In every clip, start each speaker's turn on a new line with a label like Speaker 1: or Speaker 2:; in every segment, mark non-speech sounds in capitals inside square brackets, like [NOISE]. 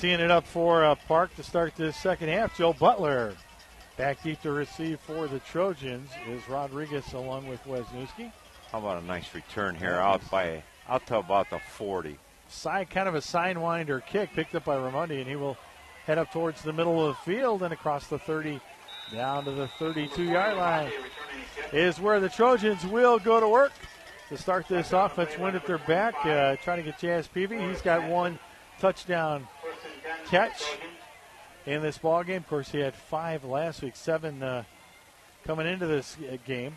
Speaker 1: Seeing it up for uh, Park to start the second half. Joe Butler back deep to receive for the Trojans is Rodriguez along with Wisniewski.
Speaker 2: How about a nice return here out by out to about the 40.
Speaker 1: Side kind of a sidewinder kick picked up by Raimondi, and he will head up towards the middle of the field and across the 30 down to the 32 yard line is where the Trojans will go to work to start this offense. Win at their back, uh, trying to get Jazz Peavy. He's got one touchdown catch in this ball game. Of course, he had five last week, seven uh, coming into this uh, game.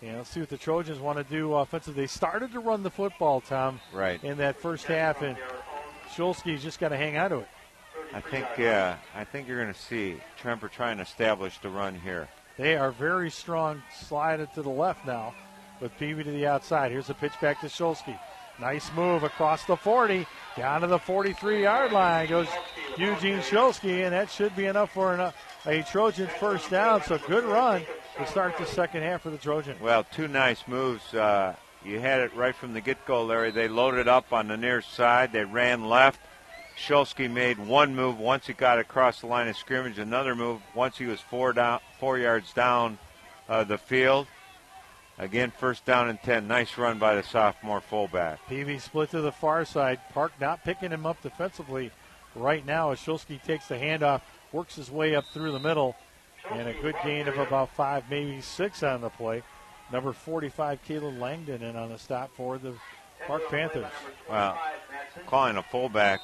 Speaker 1: And let's see what the Trojans want to do offensively. They started to run the football, Tom,
Speaker 2: right
Speaker 1: in that first half, and Shulsky's just got to hang on to it.
Speaker 2: I think uh, I think you're going to see Tremper trying to establish the run here.
Speaker 1: They are very strong. Slide it to the left now with Peavy to the outside. Here's a pitch back to Shulsky. Nice move across the 40, down to the 43 yard line goes Eugene Shulsky, and that should be enough for an, a Trojan first down. So good run to start the second half for the Trojan.
Speaker 2: Well, two nice moves. Uh, you had it right from the get go, Larry. They loaded up on the near side, they ran left. Shulsky made one move once he got across the line of scrimmage, another move once he was four down, four yards down uh, the field. Again, first down and 10. Nice run by the sophomore fullback.
Speaker 1: Peavy split to the far side. Park not picking him up defensively right now as Shulsky takes the handoff, works his way up through the middle, and a good gain of about five, maybe six on the play. Number 45, Caleb Langdon, in on the stop for the Park Panthers.
Speaker 2: Well, calling a fullback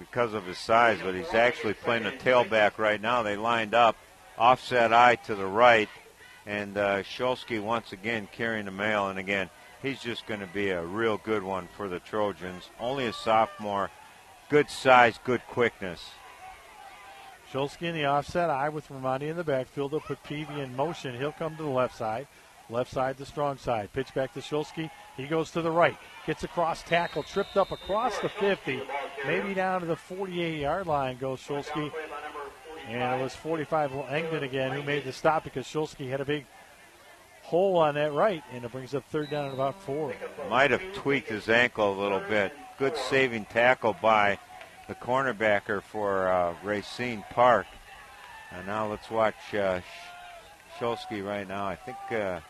Speaker 2: because of his size, but he's actually playing a tailback right now. They lined up, offset I to the right, and uh, Shulsky once again carrying the mail. And again, he's just going to be a real good one for the Trojans. Only a sophomore, good size, good quickness.
Speaker 1: Shulsky in the offset I with Romani in the backfield. They'll put Peavy in motion. He'll come to the left side. Left side, the strong side. Pitch back to Shulsky. He goes to the right. Gets across tackle. Tripped up across the 50. Maybe down to the 48 yard line goes Shulsky. And it was 45 Langdon again who made the stop because Shulsky had a big hole on that right, and it brings up third down at about four.
Speaker 2: Might have tweaked his ankle a little bit. Good saving tackle by the cornerbacker for uh, Racine Park. And now let's watch uh, Shulsky right now. I think uh,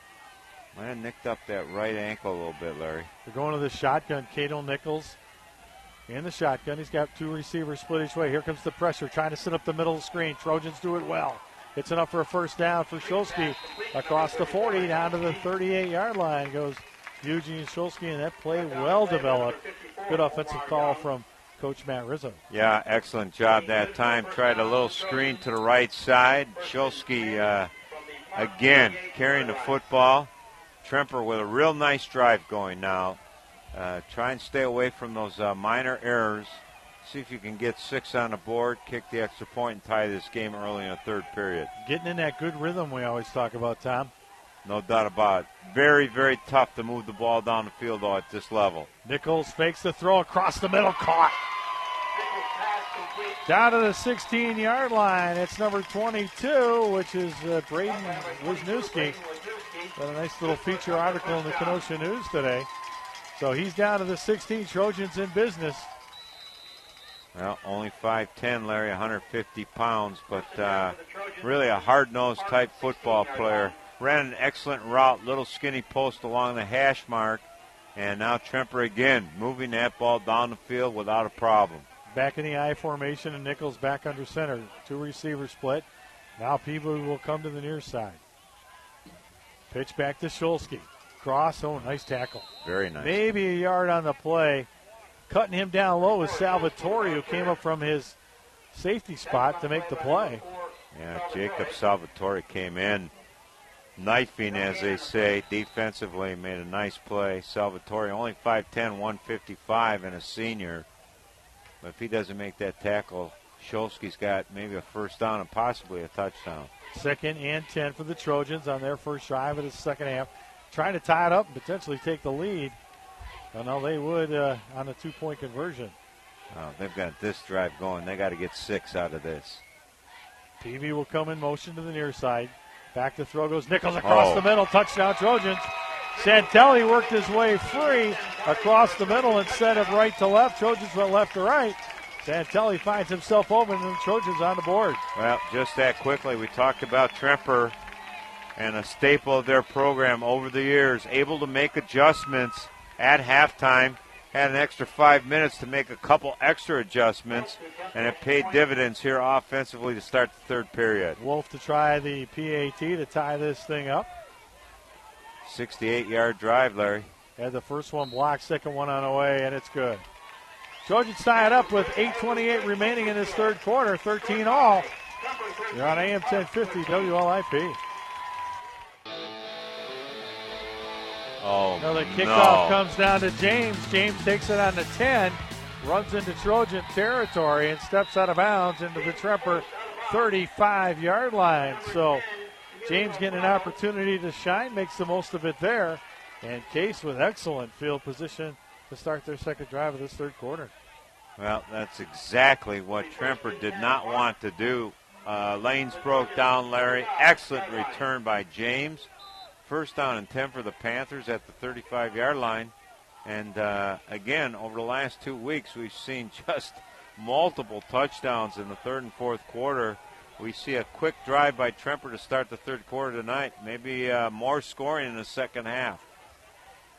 Speaker 2: might have nicked up that right ankle a little bit, Larry.
Speaker 1: They're going to the shotgun. Cato Nichols in the shotgun. He's got two receivers split each way. Here comes the pressure, trying to sit up the middle of the screen. Trojans do it well. It's enough for a first down for Shulsky. Across the 40, down to the 38 yard line goes Eugene Shulsky, and that play well developed. Good offensive call from Coach Matt Rizzo.
Speaker 2: Yeah, excellent job that time. Tried a little screen to the right side. Shulsky uh, again carrying the football. Tremper with a real nice drive going now. Uh, try and stay away from those uh, minor errors. See if you can get six on the board, kick the extra point, and tie this game early in the third period.
Speaker 1: Getting in that good rhythm we always talk about, Tom.
Speaker 2: No doubt about it. Very, very tough to move the ball down the field, though, at this level.
Speaker 1: Nichols fakes the throw across the middle, caught. Down to the 16 yard line. It's number 22, which is uh, Braden Wisniewski. Got a nice little feature article in the Kenosha News today. So he's down to the 16 Trojans in business.
Speaker 2: Well, only 5'10, Larry, 150 pounds, but uh, really a hard nosed type football player. Ran an excellent route, little skinny post along the hash mark, and now Tremper again moving that ball down the field without a problem.
Speaker 1: Back in the I formation, and Nichols back under center. Two receivers split. Now Peavy will come to the near side. Pitch back to Shulsky. Cross. Oh, nice tackle.
Speaker 2: Very nice.
Speaker 1: Maybe a yard on the play. Cutting him down low is Salvatore, who came up from his safety spot to make the play.
Speaker 2: Yeah, Jacob Salvatore came in knifing, as they say, defensively, made a nice play. Salvatore, only 5'10, 155, and a senior. But if he doesn't make that tackle, Shulsky's got maybe a first down and possibly a touchdown.
Speaker 1: Second and 10 for the Trojans on their first drive of the second half. Trying to tie it up and potentially take the lead. Well, no, they would uh, on a two point conversion.
Speaker 2: Oh, they've got this drive going. They got to get six out of this.
Speaker 1: Peavy will come in motion to the near side. Back to throw goes Nichols across
Speaker 2: Oh.
Speaker 1: the middle. Touchdown, Trojans. Santelli worked his way free across the middle instead of right to left. Trojans went left to right. Santelli finds himself open and the Trojans on the board.
Speaker 2: Well, just that quickly, we talked about Tremper and a staple of their program over the years, able to make adjustments at halftime. Had an extra five minutes to make a couple extra adjustments, and it paid dividends here offensively to start the third period.
Speaker 1: Wolf to try the PAT to tie this thing up.
Speaker 2: 68 yard drive, Larry.
Speaker 1: Had the first one blocked, second one on the way, and it's good. Trojans tie it up with 8.28 remaining in this third quarter, 13 all. You're on AM 1050 WLIP.
Speaker 2: Oh,
Speaker 1: Another kickoff
Speaker 2: no.
Speaker 1: comes down to James. James takes it on the 10, runs into Trojan territory, and steps out of bounds into the Tremper 35 yard line. So James getting an opportunity to shine, makes the most of it there. And Case with excellent field position to start their second drive of this third quarter.
Speaker 2: Well, that's exactly what Tremper did not want to do. Uh, lanes broke down, Larry. Excellent return by James. First down and 10 for the Panthers at the 35 yard line. And uh, again, over the last two weeks, we've seen [LAUGHS] just multiple touchdowns in the third and fourth quarter. We see a quick drive by Tremper to start the third quarter tonight. Maybe uh, more scoring in the second half.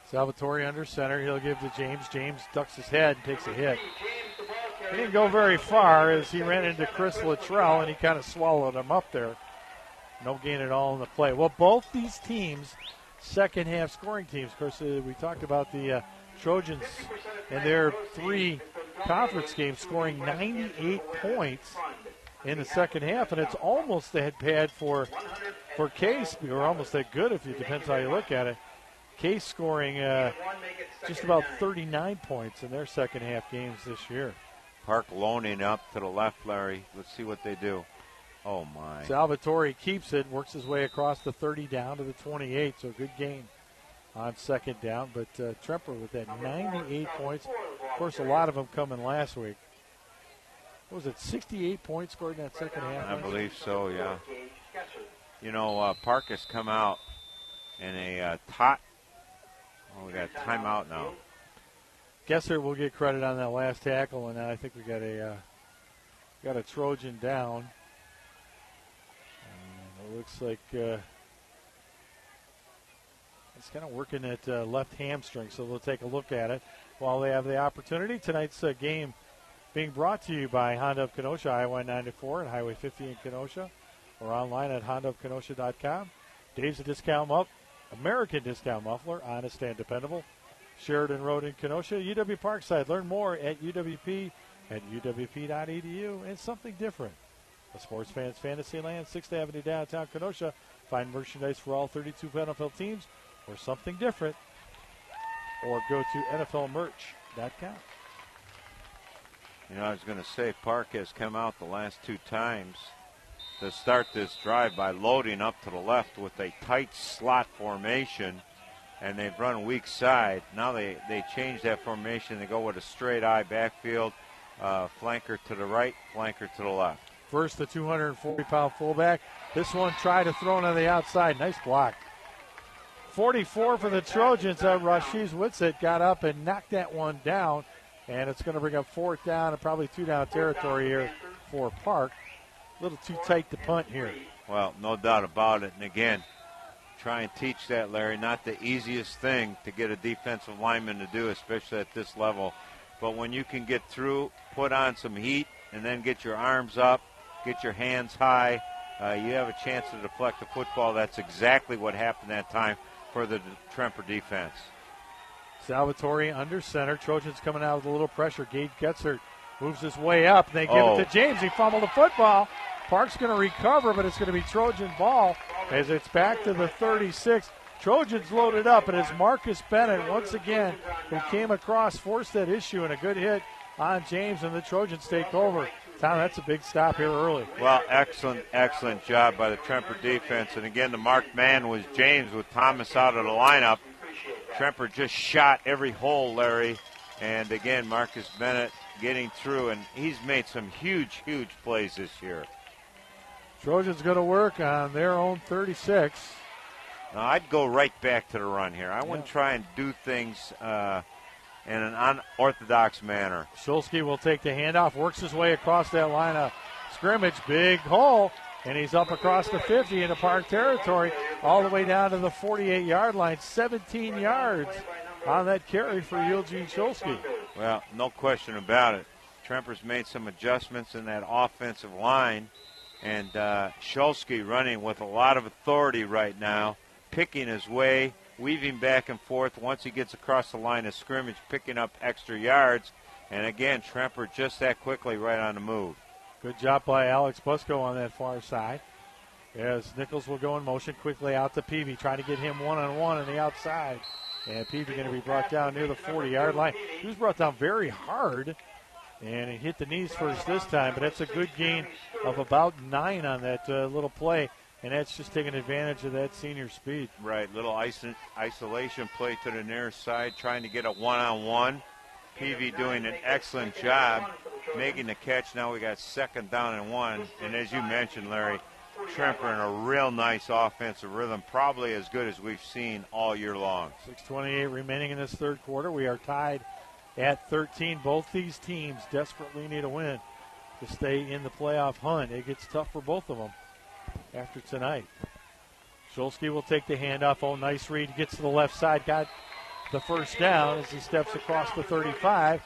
Speaker 1: Salvatore under center. He'll give to James. James ducks his head and takes a hit. He didn't go very far as he ran into Chris Luttrell and he kind of swallowed him up there. No gain at all in the play. Well, both these teams, second half scoring teams. Of course, uh, we talked about the uh, Trojans and their three conference games scoring 98 points in the second half, and it's almost that bad for for Case, or almost that good if it depends how you look at it. Case scoring uh, just about 39 points in their second half games this year.
Speaker 2: Park loaning up to the left, Larry. Let's see what they do. Oh, my.
Speaker 1: Salvatore keeps it, works his way across the 30 down to the 28, so good game on second down. But uh, Tremper with that 98 points. Of course, a lot of them coming last week. What was it 68 points scored in that second half?
Speaker 2: I believe so, yeah. You know, uh, Park has come out in a uh, tot. Oh, we got a timeout now.
Speaker 1: Gesser will get credit on that last tackle, and I think we got a uh, got a Trojan down. Looks like uh, it's kind of working at uh, left hamstring, so we'll take a look at it while they have the opportunity. Tonight's uh, game being brought to you by Honda of Kenosha, Highway 94 and Highway 50 in Kenosha, or online at hondaofkenosha.com. Dave's a discount muff, American discount muffler, honest and dependable. Sheridan Road in Kenosha, UW Parkside. Learn more at UWP at uwp.edu and something different. A sports fans fantasy land, 6th Avenue downtown Kenosha. Find merchandise for all 32 NFL teams or something different. Or go to NFLmerch.com.
Speaker 2: You know, I was going to say Park has come out the last two times to start this drive by loading up to the left with a tight slot formation, and they've run weak side. Now they, they change that formation. They go with a straight I backfield, uh, flanker to the right, flanker to the left.
Speaker 1: First, the 240 pound fullback. This one tried to throw it on the outside. Nice block. 44 for the Trojans. Uh, Witsit got up and knocked that one down, and it's going to bring up fourth down and probably two down territory here for Park. A little too tight to punt here.
Speaker 2: Well, no doubt about it. And again, try and teach that, Larry. Not the easiest thing to get a defensive lineman to do, especially at this level. But when you can get through, put on some heat, and then get your arms up, get your hands high, uh, you have a chance to deflect the football. That's exactly what happened that time for the Tremper defense.
Speaker 1: Salvatore under center. Trojans coming out with a little pressure. Gage Getzert moves his way up. And they give
Speaker 2: Oh.
Speaker 1: it to James. He fumbled the football. Park's going to recover, but it's going to be Trojan ball as it's back to the 36. Trojans loaded up, and it's Marcus Bennett once again who came across, forced that issue, and a good hit on James, and the Trojans take over. Tom, that's a big stop here early.
Speaker 2: Well, excellent, excellent job by the Tremper defense. And again, the marked man was James with Thomas out of the lineup. Tremper just shot every hole, Larry. And again, Marcus Bennett getting through, and he's made some huge, huge plays this year.
Speaker 1: Trojans going to work on their own 36.
Speaker 2: Now, I'd go right back to the run here. I wouldn't try and do things uh, in an unorthodox manner.
Speaker 1: Shulsky will take the handoff, works his way across that line of scrimmage, big hole, and he's up across the 50 into park territory, all the way down to the 48 yard line, 17 yards on that carry for Eugene Shulsky.
Speaker 2: Well, no question about it. Tremper's made some adjustments in that offensive line, and uh, Shulsky running with a lot of authority right now, picking his way, weaving back and forth. Once he gets across the line of scrimmage, picking up extra yards, and again, Tremper just that quickly right on the move.
Speaker 1: Good job by Alex Busco on that far side. As Nichols will go in motion quickly out to Peavy, trying to get him one on one on the outside. And Peavy going to be brought down near the 40 yard line. He was brought down very hard. And he hit the knees first this time, but that's a good gain of about nine on that uh, little play. And that's just taking advantage of that senior speed.
Speaker 2: Right, little iso- isolation play to the near side, trying to get a one on one. Peavy doing an excellent job making the catch. Now we got second down and one. And as you mentioned, Larry, Tremper in a real nice offensive rhythm, probably as good as we've seen all year long.
Speaker 1: 6.28 remaining in this third quarter. We are tied at 13. Both these teams desperately need a win to stay in the playoff hunt. It gets tough for both of them after tonight. Shulsky will take the handoff. Oh, nice read. Gets to the left side. Got the first down as he steps across the 35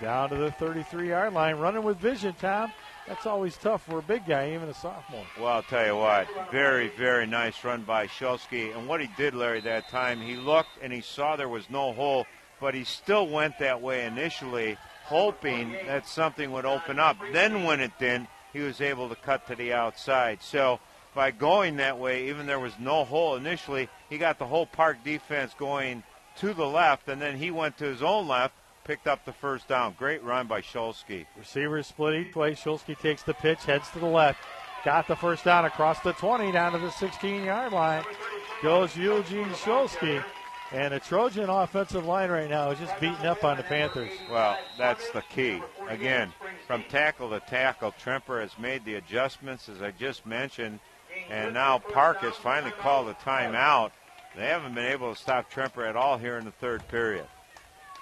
Speaker 1: down to the 33 yard line. Running with vision, Tom. That's always tough for a big guy, even a sophomore.
Speaker 2: Well, I'll tell you what, very, very nice run by Shulsky. And what he did, Larry, that time, he looked and he saw there was no hole, but he still went that way initially, hoping that something would open up. Then when it didn't, he was able to cut to the outside. So by going that way, even there was no hole initially, he got the whole park defense going to the left, and then he went to his own left picked up the first down. Great run by Shulsky.
Speaker 1: Receivers split each way. Shulsky takes the pitch, heads to the left. Got the first down across the 20 down to the 16 yard line. Goes Eugene Shulsky. And the Trojan offensive line right now is just beating up on the Panthers.
Speaker 2: Well, that's the key. Again, from tackle to tackle, Tremper has made the adjustments, as I just mentioned, and now Park has finally called a timeout. They haven't been able to stop Tremper at all here in the third period.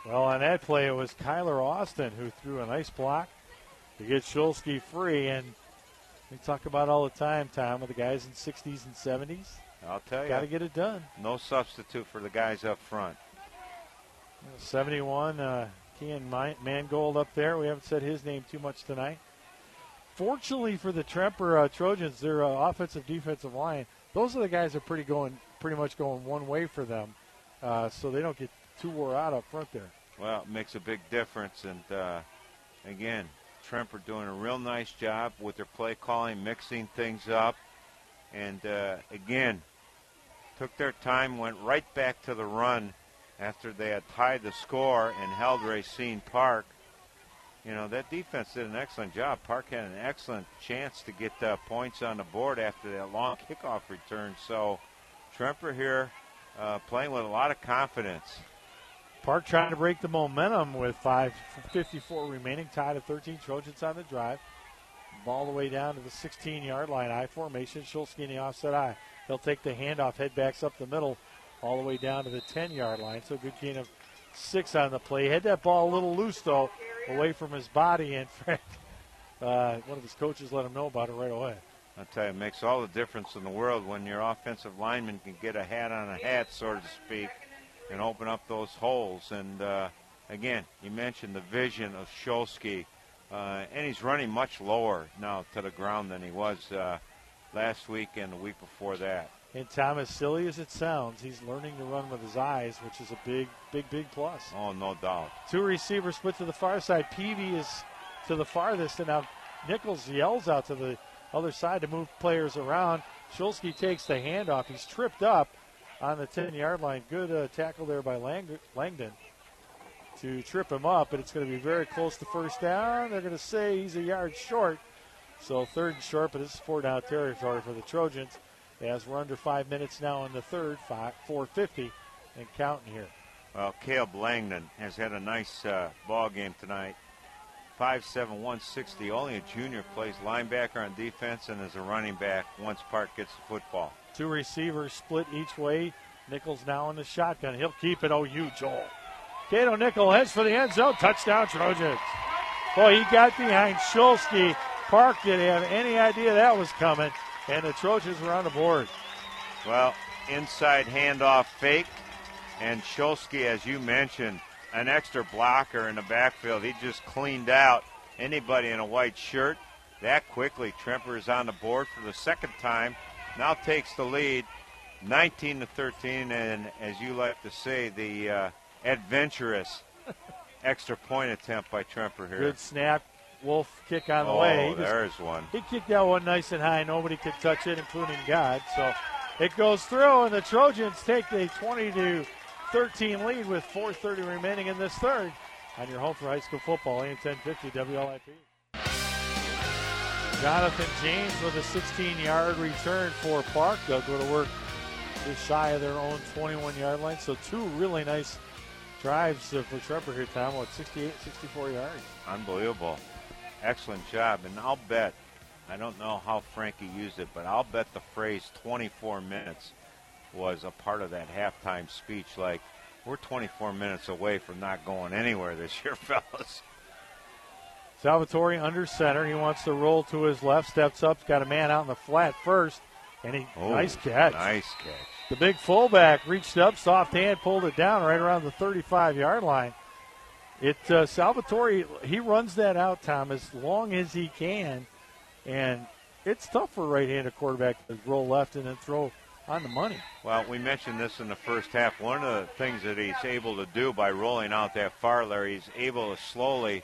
Speaker 1: Well, on that play, it was Kyler Austin who threw a nice block to get Shulsky free. And we talk about all the time, Tom, with the guys in 60s and 70s.
Speaker 2: I'll tell you.
Speaker 1: Got to get it done.
Speaker 2: No substitute for the guys up front.
Speaker 1: 71, uh, Kian Mangold up there. We haven't said his name too much tonight. Fortunately for the Tremper uh, Trojans, their uh, offensive defensive line, those are the guys that are pretty going, pretty much going one way for them, uh, so they don't get too wore out up front there.
Speaker 2: Well, it makes a big difference. And uh, again, Tremper doing a real nice job with their play calling, mixing things up. And uh, again, took their time, went right back to the run after they had tied the score and held Racine Park. You know, that defense did an excellent job. Park had an excellent chance to get uh, points on the board after that long kickoff return. So, Tremper here uh, playing with a lot of confidence.
Speaker 1: Park trying to break the momentum with 5.54 remaining, tied at 13. Trojans on the drive. Ball the way down to the 16 yard line. I formation. Shulsky in the offset I. He'll take the handoff, head backs up the middle, all the way down to the 10 yard line. So good gain of six on the play. Had that ball a little loose, though, away from his body. [LAUGHS] In fact, uh, one of his coaches let him know about it right away.
Speaker 2: I tell you, it makes all the difference in the world when your offensive lineman can get a hat on a hat, so to speak and open up those holes. And uh, again, you mentioned the vision of Shulsky, uh, and he's running much lower now to the ground than he was uh, last week and the week before that.
Speaker 1: And Tom, as silly as it sounds, he's learning to run with his eyes, which is a big, big, big plus.
Speaker 2: Oh, no doubt.
Speaker 1: Two receivers split to the far side. Peavy is to the farthest, and now Nichols yells out to the other side to move players around. Shulsky takes the handoff. He's tripped up on the 10 yard line. Good uh, tackle there by Lang- Langdon to trip him up, but it's going to be very close to first down. They're going to say he's a yard short. So third and short, but this is four down territory for the Trojans as we're under five minutes now in the third, five, 450 and counting here.
Speaker 2: Well, Caleb Langdon has had a nice uh, ball game tonight. 5'7", 160, only a junior, plays linebacker on defense and is a running back once Park gets the football.
Speaker 1: Two receivers split each way. Nichols now in the shotgun. He'll keep it. Oh, you, Joel. Cato Nichols heads for the end zone. Touchdown, Trojans. Boy, he got behind Shulsky. Park didn't have any idea that was coming, and the Trojans were on the board.
Speaker 2: Well, inside handoff fake, and Shulsky, as you mentioned, an extra blocker in the backfield. He just cleaned out anybody in a white shirt. That quickly, Tremper is on the board for the second time. Now takes the lead, 19 to 13, and as you like to say, the uh, adventurous [LAUGHS] extra point attempt by Tremper here.
Speaker 1: Good snap. Wolf kick on the
Speaker 2: oh,
Speaker 1: way.
Speaker 2: He there's just, one.
Speaker 1: He kicked that one nice and high. Nobody could touch it, including God. So it goes through, and the Trojans take the 20 to 13 lead with 4:30 remaining in this third. On your home for high school football, AM 1050 WLIP. Jonathan James with a 16-yard return for Park. They'll go to work just shy of their own 21-yard line. So two really nice drives for Tremper here, Tom. What, 68, 64 yards?
Speaker 2: Unbelievable. Excellent job. And I'll bet, I don't know how Frankie used it, but I'll bet the phrase 24 minutes was a part of that halftime speech. Like, we're 24 minutes away from not going anywhere this year, [LAUGHS] fellas.
Speaker 1: Salvatore under center. He wants to roll to his left, steps up, got a man out in the flat first, and he oh, nice catch.
Speaker 2: Nice catch.
Speaker 1: The big fullback reached up, soft hand, pulled it down right around the 35 yard line. It uh, Salvatore he runs that out, Tom, as long as he can, and it's tough for a right-handed quarterback to roll left and then throw on the money.
Speaker 2: Well, we mentioned this in the first half. One of the things that he's able to do by rolling out that far, Larry, he's able to slowly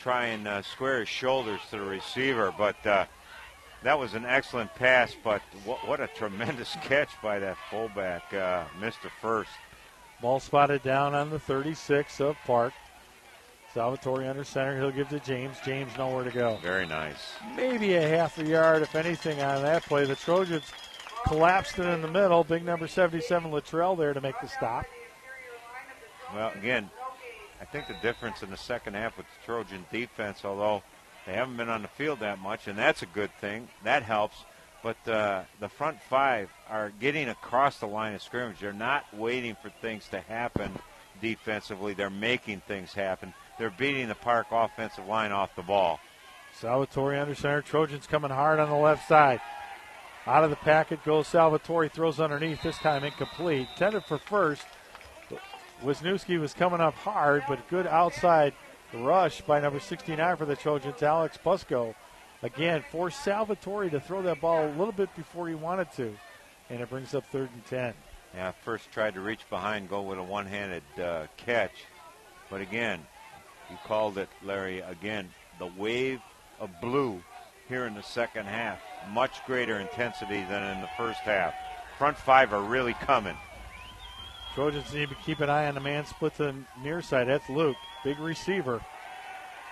Speaker 2: try and uh, square his shoulders to the receiver. But uh, that was an excellent pass. But what, what a tremendous [LAUGHS] catch by that fullback, uh, Mr. First.
Speaker 1: Ball spotted down on the 36 of Park. Salvatore under center. He'll give to James. James nowhere to go.
Speaker 2: Very nice.
Speaker 1: Maybe a half a yard, if anything, on that play. The Trojans collapsed it in the middle. Big number 77 Latrell there to make the stop.
Speaker 2: Well, again, I think the difference in the second half with the Trojan defense, although they haven't been on the field that much, and that's a good thing. That helps. But uh, the front five are getting across the line of scrimmage. They're not waiting for things to happen defensively. They're making things happen. They're beating the Park offensive line off the ball.
Speaker 1: Salvatore under center. Trojans coming hard on the left side. Out of the packet goes Salvatore, throws underneath, this time incomplete. Tended for first. Wisniewski was coming up hard, but good outside rush by number 69 for the Trojans, Alex Busco. Again, forced Salvatore to throw that ball a little bit before he wanted to, and it brings up third and 10.
Speaker 2: Yeah, first tried to reach behind, go with a one handed uh, catch. But again, you called it, Larry, again, the wave of blue here in the second half. Much greater intensity than in the first half. Front five are really coming.
Speaker 1: Trojans need to keep an eye on the man split to the near side. That's Luke, big receiver.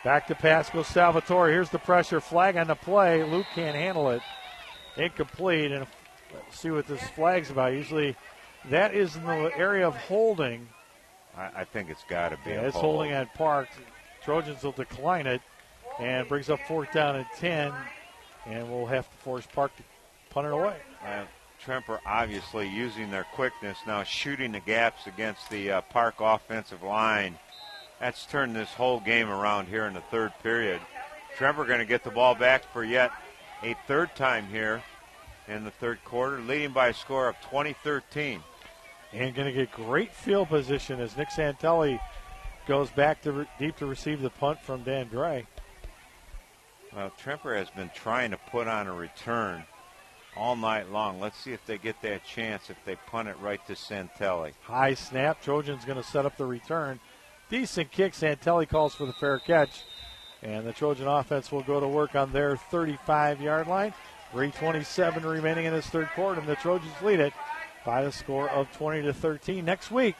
Speaker 1: Back to Pascal Salvatore. Here's the pressure. Flag on the play. Luke can't handle it. Incomplete. And let's see what this flag's about. Usually that is in the area of holding.
Speaker 2: I, I think it's got to be.
Speaker 1: Yeah, it's
Speaker 2: hold.
Speaker 1: holding at Park. Trojans will decline it and brings up fourth down and 10. And we'll have to force Park to punt it away.
Speaker 2: Uh, Tremper obviously using their quickness now, shooting the gaps against the uh, Park offensive line. That's turned this whole game around here in the third period. Tremper going to get the ball back for yet a third time here in the third quarter, leading by a score of 20-13.
Speaker 1: And going to get great field position as Nick Santelli goes back to re- deep to receive the punt from Dan Dre.
Speaker 2: Well, Tremper has been trying to put on a return all night long. Let's see if they get that chance if they punt it right to Santelli.
Speaker 1: High snap. Trojans going to set up the return. Decent kick. Santelli calls for the fair catch. And the Trojan offense will go to work on their 35 yard line. 327 remaining in this third quarter, and the Trojans lead it by the score of 20 to 13. Next week,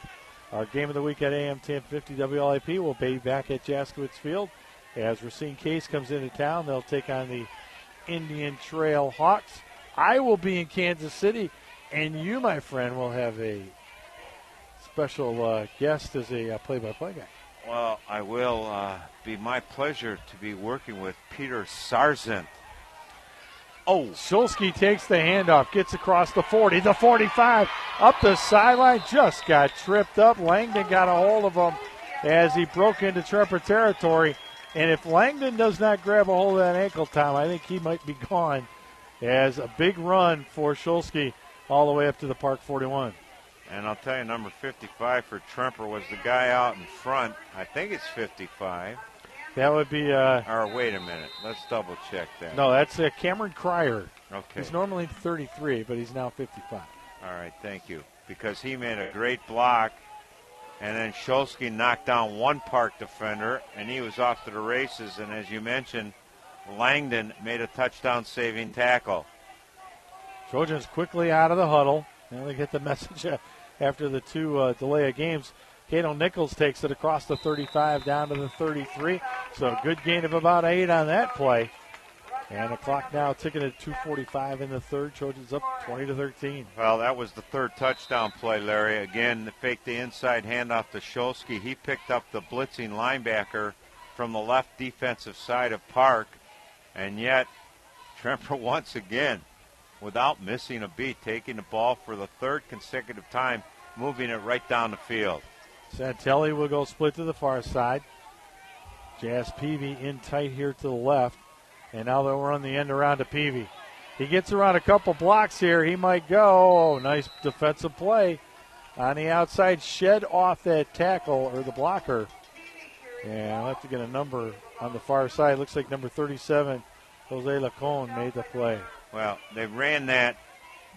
Speaker 1: our game of the week at AM 1050 WLIP will be back at Jaskwhich Field. As Racine Case comes into town, they'll take on the Indian Trail Hawks. I will be in Kansas City, and you, my friend, will have a special uh, guest as a uh, play-by-play guy.
Speaker 2: Well, I will uh, be my pleasure to be working with Peter Sarzent.
Speaker 1: Oh, Shulsky takes the handoff, gets across the 40, the 45, up the sideline, just got tripped up. Langdon got a hold of him as he broke into Tremper territory. And if Langdon does not grab a hold of that ankle, Tom, I think he might be [LAUGHS] gone. As a big run for Shulsky all the way up to the Park 41.
Speaker 2: And I'll tell you, number 55 for Tremper was the guy out in front. I think it's 55.
Speaker 1: That would be. Uh,
Speaker 2: or wait a minute. Let's double check that.
Speaker 1: No, that's uh, Cameron Cryer.
Speaker 2: Okay.
Speaker 1: He's normally 33, but he's now 55.
Speaker 2: All right, thank you. Because he made a great block, and then Shulsky knocked down one park defender, and he was off to the races. And as you mentioned, Langdon made a touchdown saving tackle.
Speaker 1: Trojans quickly out of the huddle. And they get the [LAUGHS] message after the two uh, delay of games. Cato Nichols takes it across the 35 down to the 33. So a good gain of about eight on that play. And the clock now ticking at 2:45 in the third. Trojans up 20 to 13.
Speaker 2: Well, that was the third touchdown play, Larry. Again, the fake the inside handoff to Shulsky. He picked up the blitzing linebacker from the left defensive side of Park, and yet [LAUGHS] Tremper once again, without missing a beat, taking the ball for the third consecutive time, moving it right down the field.
Speaker 1: Santelli will go split to the far side. Jazz Peavy in tight here to the left. And now we're on the end around to Peavy. He gets around a couple blocks here. He might go. Oh, nice defensive play on the outside. Shed off that tackle or the blocker. And I'll have to get a number on the far side. Looks like number 37, Jose Lacon, made the play.
Speaker 2: Well, they ran that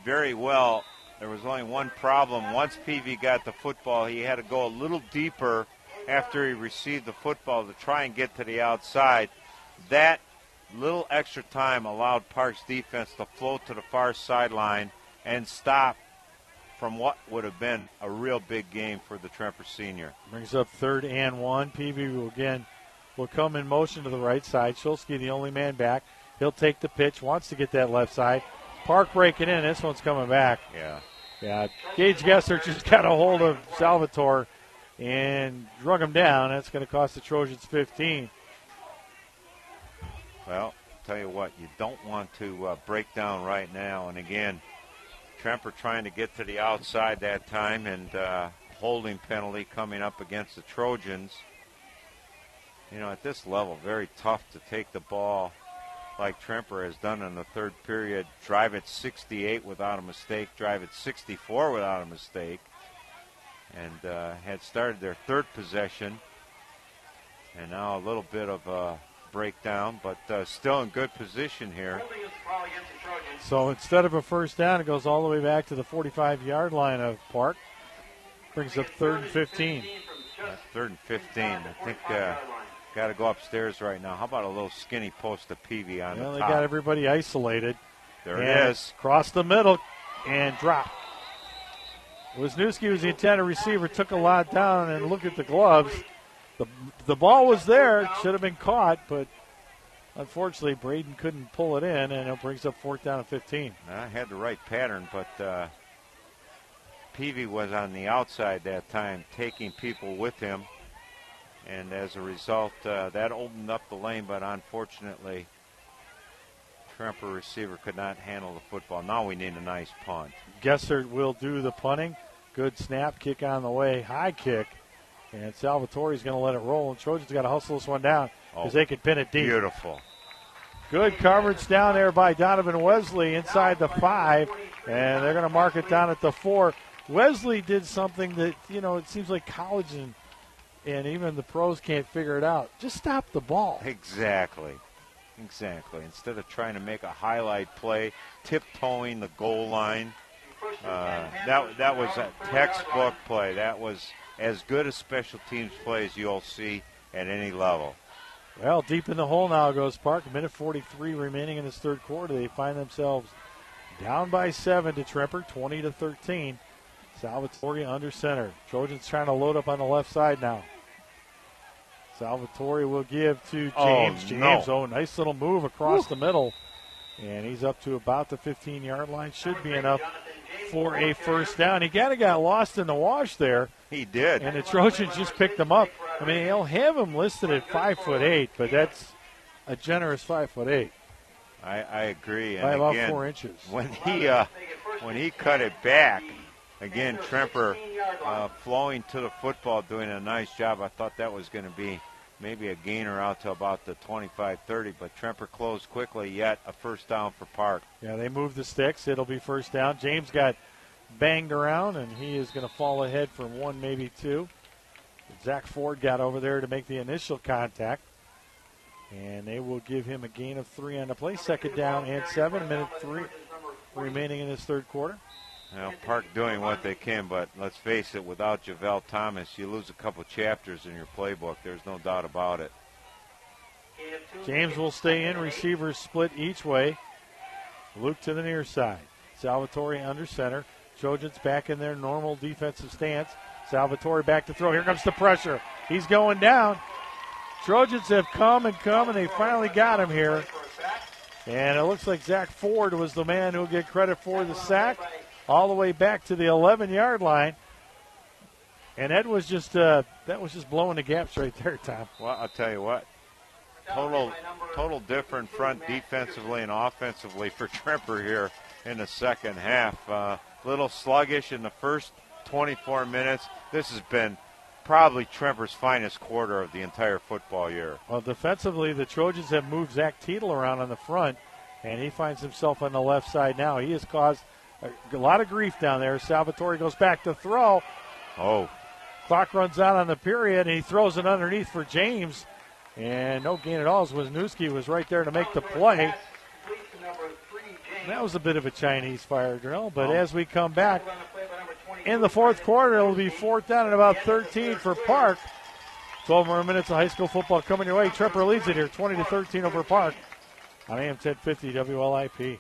Speaker 2: very well. There was only one problem. Once Peavy got the football, he had to go a little deeper after he received the football to try and get to the outside. That little extra time allowed Park's defense to float to the far sideline and stop from what would have been a real big game for the Tremper senior.
Speaker 1: Brings up third and one. Peavy will again will come in motion to the right side. Shulsky, the only man back. He'll take the pitch, wants to get that left side. Park breaking in. This one's coming back.
Speaker 2: Yeah.
Speaker 1: Yeah. Gage Gesser just [LAUGHS] got a hold of Salvatore and drug him down. That's going to cost the Trojans 15.
Speaker 2: Well, tell you what, you don't want to uh, break down right now. And again, Tremper trying to get to the outside that time and uh, holding penalty coming up against the Trojans. You know, at this level, very tough to take the ball like Tremper has done in the third period. Drive it 68 without a mistake, drive it 64 without a mistake, and uh, had started their third possession. And now a little bit of a breakdown, but uh, still in good position here.
Speaker 1: So instead of a first down, it goes all the way back to the 45 yard line of Park. Brings up third and 15.
Speaker 2: Uh, third and 15. I think uh, got to go upstairs right now. How about a little skinny post to Peavy on
Speaker 1: well,
Speaker 2: the
Speaker 1: top? They got everybody isolated.
Speaker 2: There it is.
Speaker 1: Cross the middle and drop. Wisniewski was the intended receiver, took a lot down, and look at the gloves. The, the ball was there, should have been caught, but unfortunately Braden couldn't pull it in, and it brings up fourth down and 15.
Speaker 2: I had the right pattern, but uh, Peavy was on the outside that time, taking people with him, and as a result, uh, that opened up the lane, but unfortunately, Tremper receiver could not handle the football. Now we need a nice punt.
Speaker 1: Gessert will do the punting. Good snap, kick on the way, high kick and Salvatore's going to let it roll, and Trojans got to hustle this one down because oh, they could pin it deep.
Speaker 2: Beautiful.
Speaker 1: Good coverage down there by Donovan Wesley inside the five, and they're going to mark it down at the four. Wesley did something that, you know, it seems like college and, and even the pros can't figure it out. Just stop the ball.
Speaker 2: Exactly. Exactly. Instead of trying to make a highlight play, tiptoeing the goal line, uh, that, that was a textbook play. That was – as good a special teams play as you'll see at any level.
Speaker 1: Well, deep in the hole now goes Park. A minute 43 remaining in this third quarter. They find themselves down by seven to Tremper, 20 to 13. Salvatore under center. Trojans trying to load up on the left side now. Salvatore will give to James.
Speaker 2: Oh,
Speaker 1: James,
Speaker 2: no.
Speaker 1: oh, nice little move across the middle. And he's up to about the 15 yard line. Should be enough for a first down. He kind of got lost in the wash there.
Speaker 2: He did.
Speaker 1: And the Trojans just picked him up. I mean, they'll have him listed at five foot eight, but that's a generous five foot eight.
Speaker 2: I, I agree.
Speaker 1: By about
Speaker 2: again,
Speaker 1: four inches.
Speaker 2: When he uh, when he cut it back, again Tremper uh, flowing to the football, doing a nice job. I thought that was going to be maybe a gainer out to about the 25-30, but Tremper closed quickly. Yet a first down for Park.
Speaker 1: Yeah, they moved the sticks. It'll be first down. James got banged around, and he is going to fall ahead from one, maybe two. Zach Ford got over there to make the initial contact. And they will give him a gain of three on the play. Second down and seven. Minute three remaining in this third quarter.
Speaker 2: Well, Park doing what they can, but let's face it, without Javel Thomas, you lose a couple chapters in your playbook. There's no doubt about it.
Speaker 1: James will stay in. Receivers split each way. Luke to the near side. Salvatore under center. Trojans back in their normal defensive stance. Salvatore back to throw. Here comes the pressure. He's going down. Trojans have come and come, and they finally got him here. And it looks like Zach Ford was the man who'll get credit for the sack, all the way back to the 11-yard line. And Ed was just uh, that was just blowing the gaps right there, Tom.
Speaker 2: Well, I'll tell you what. Total, total different front defensively and offensively for [LAUGHS] Tremper here in the second half. A uh, little sluggish in the first 24 minutes. This has been probably Tremper's finest quarter of the entire football year.
Speaker 1: Well, defensively, the Trojans have moved Zach Teetle around on the front, and he finds himself on the left side now. He has caused a, lot of grief down there. Salvatore goes back to throw.
Speaker 2: Oh.
Speaker 1: Clock runs out on the period, and he throws it underneath for James. And no gain at all as Wisniewski was right there to make the play. That was a bit of a Chinese fire drill, but oh. as we come back, in the fourth quarter. It'll be fourth down and about 13 for Park. 12 more minutes of high school football coming your way. Tremper leads it here, 20 to 13 over Park on AM 1050 WLIP.